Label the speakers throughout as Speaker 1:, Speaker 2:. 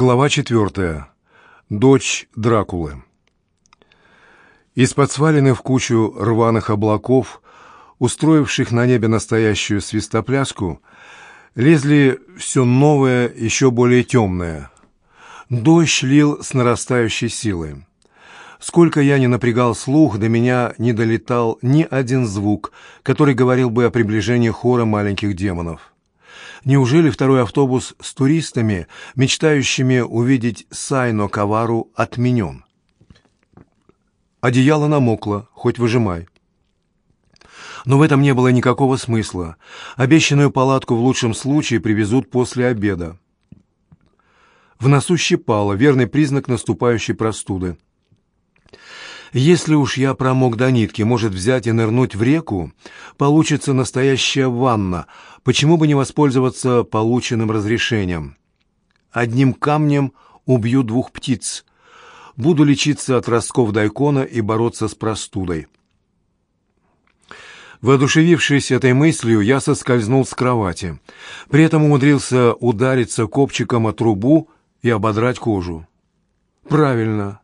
Speaker 1: Глава четвертая. Дочь Дракулы. Из-под свалены в кучу рваных облаков, устроивших на небе настоящую свистопляску, лезли все новое, еще более темное. Дождь лил с нарастающей силой. Сколько я не напрягал слух, до меня не долетал ни один звук, который говорил бы о приближении хора маленьких демонов. Неужели второй автобус с туристами, мечтающими увидеть Сайно Кавару, отменен? Одеяло намокло, хоть выжимай. Но в этом не было никакого смысла. Обещанную палатку в лучшем случае привезут после обеда. В носу щипало, верный признак наступающей простуды. Если уж я промок до нитки, может взять и нырнуть в реку, получится настоящая ванна. Почему бы не воспользоваться полученным разрешением? Одним камнем убью двух птиц. Буду лечиться от ростков дайкона и бороться с простудой. Воодушевившись этой мыслью, я соскользнул с кровати. При этом умудрился удариться копчиком о трубу и ободрать кожу. Правильно.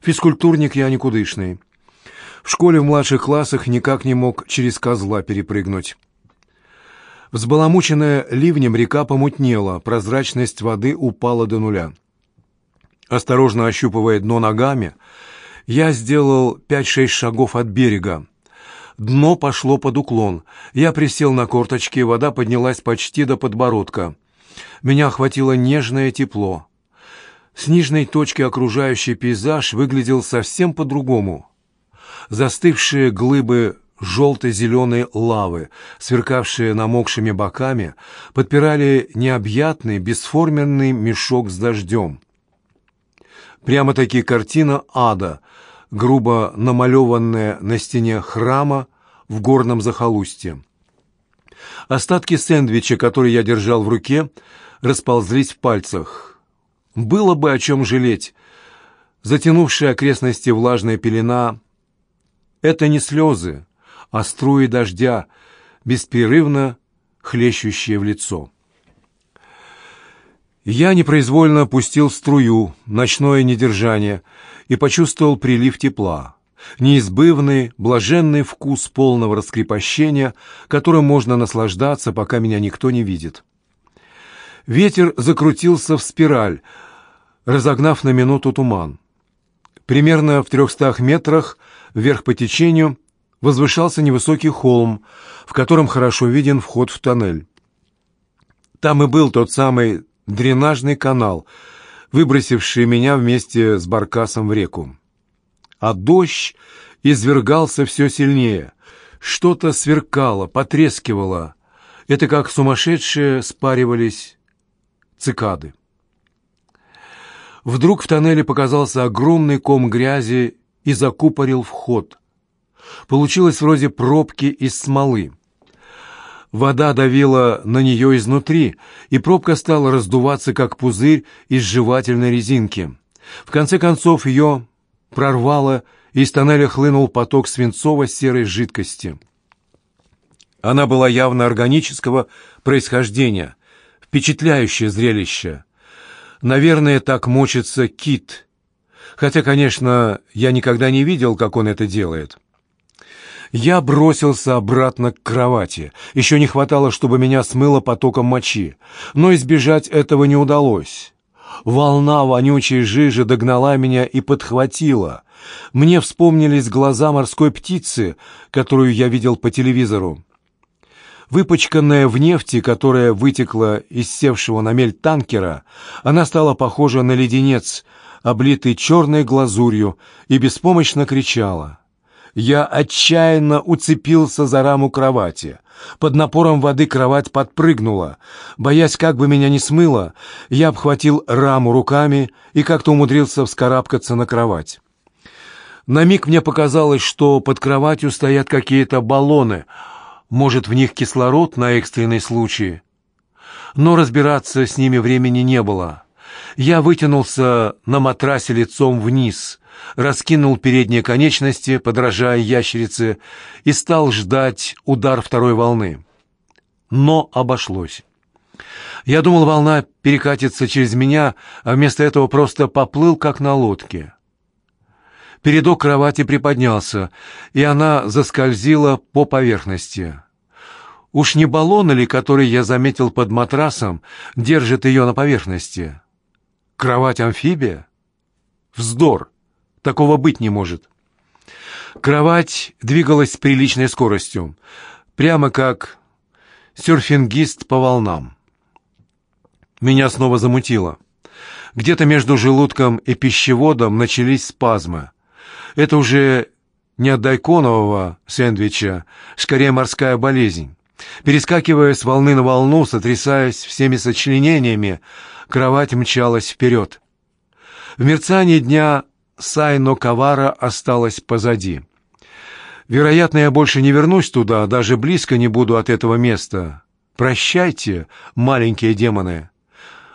Speaker 1: Физкультурник я никудышный. В школе в младших классах никак не мог через козла перепрыгнуть. Взбаламученная ливнем река помутнела, прозрачность воды упала до нуля. Осторожно ощупывая дно ногами, я сделал пять-шесть шагов от берега. Дно пошло под уклон. Я присел на корточки, вода поднялась почти до подбородка. Меня охватило нежное тепло. С нижней точки окружающий пейзаж выглядел совсем по-другому. Застывшие глыбы желто-зеленой лавы, сверкавшие намокшими боками, подпирали необъятный бесформенный мешок с дождем. Прямо-таки картина ада, грубо намалеванная на стене храма в горном захолустье. Остатки сэндвича, который я держал в руке, расползлись в пальцах. Было бы о чем жалеть. Затянувшая окрестности влажная пелена — это не слезы, а струи дождя, беспрерывно хлещущие в лицо. Я непроизвольно пустил струю, ночное недержание, и почувствовал прилив тепла, неизбывный, блаженный вкус полного раскрепощения, которым можно наслаждаться, пока меня никто не видит. Ветер закрутился в спираль, разогнав на минуту туман. Примерно в трехстах метрах вверх по течению возвышался невысокий холм, в котором хорошо виден вход в тоннель. Там и был тот самый дренажный канал, выбросивший меня вместе с баркасом в реку. А дождь извергался все сильнее. Что-то сверкало, потрескивало. Это как сумасшедшие спаривались цикады. Вдруг в тоннеле показался огромный ком грязи и закупорил вход. Получилось вроде пробки из смолы. Вода давила на нее изнутри, и пробка стала раздуваться, как пузырь из жевательной резинки. В конце концов ее прорвало, и из тоннеля хлынул поток свинцово-серой жидкости. Она была явно органического происхождения, впечатляющее зрелище. Наверное, так мочится кит. Хотя, конечно, я никогда не видел, как он это делает. Я бросился обратно к кровати. Еще не хватало, чтобы меня смыло потоком мочи. Но избежать этого не удалось. Волна вонючей жижи догнала меня и подхватила. Мне вспомнились глаза морской птицы, которую я видел по телевизору. Выпачканная в нефти, которая вытекла из севшего на мель танкера, она стала похожа на леденец, облитый черной глазурью, и беспомощно кричала. Я отчаянно уцепился за раму кровати. Под напором воды кровать подпрыгнула. Боясь, как бы меня не смыло, я обхватил раму руками и как-то умудрился вскарабкаться на кровать. На миг мне показалось, что под кроватью стоят какие-то баллоны — может, в них кислород на экстренный случай? Но разбираться с ними времени не было. Я вытянулся на матрасе лицом вниз, раскинул передние конечности, подражая ящерице, и стал ждать удар второй волны. Но обошлось. Я думал, волна перекатится через меня, а вместо этого просто поплыл, как на лодке. Передок кровати приподнялся, и она заскользила по поверхности. Уж не баллон ли, который я заметил под матрасом, держит ее на поверхности? Кровать-амфибия? Вздор! Такого быть не может. Кровать двигалась с приличной скоростью, прямо как серфингист по волнам. Меня снова замутило. Где-то между желудком и пищеводом начались спазмы. Это уже не от дайконового сэндвича, скорее морская болезнь. Перескакивая с волны на волну, сотрясаясь всеми сочленениями, кровать мчалась вперед. В мерцании дня Сайно Кавара осталась позади. Вероятно, я больше не вернусь туда, даже близко не буду от этого места. Прощайте, маленькие демоны.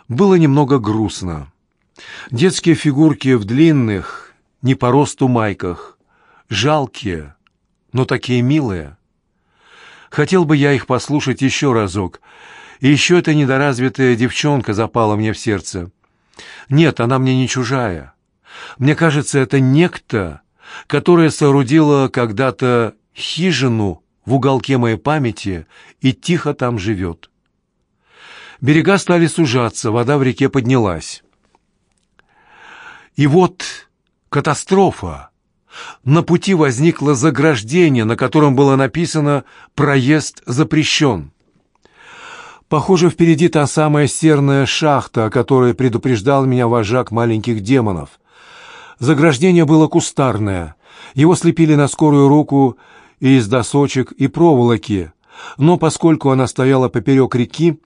Speaker 1: Было немного грустно. Детские фигурки в длинных, не по росту майках. Жалкие, но такие милые. Хотел бы я их послушать еще разок. И еще эта недоразвитая девчонка запала мне в сердце. Нет, она мне не чужая. Мне кажется, это некто, которая соорудила когда-то хижину в уголке моей памяти и тихо там живет. Берега стали сужаться, вода в реке поднялась. И вот катастрофа. На пути возникло заграждение, на котором было написано «Проезд запрещен». Похоже, впереди та самая серная шахта, о которой предупреждал меня вожак маленьких демонов. Заграждение было кустарное. Его слепили на скорую руку из досочек и проволоки, но поскольку она стояла поперек реки,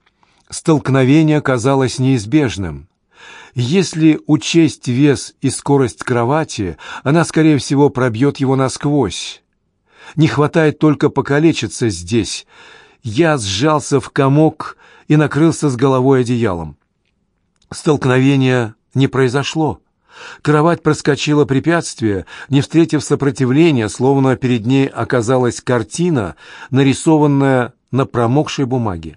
Speaker 1: столкновение казалось неизбежным. Если учесть вес и скорость кровати, она, скорее всего, пробьет его насквозь. Не хватает только покалечиться здесь. Я сжался в комок и накрылся с головой одеялом. Столкновение не произошло. Кровать проскочила препятствие, не встретив сопротивления, словно перед ней оказалась картина, нарисованная на промокшей бумаге.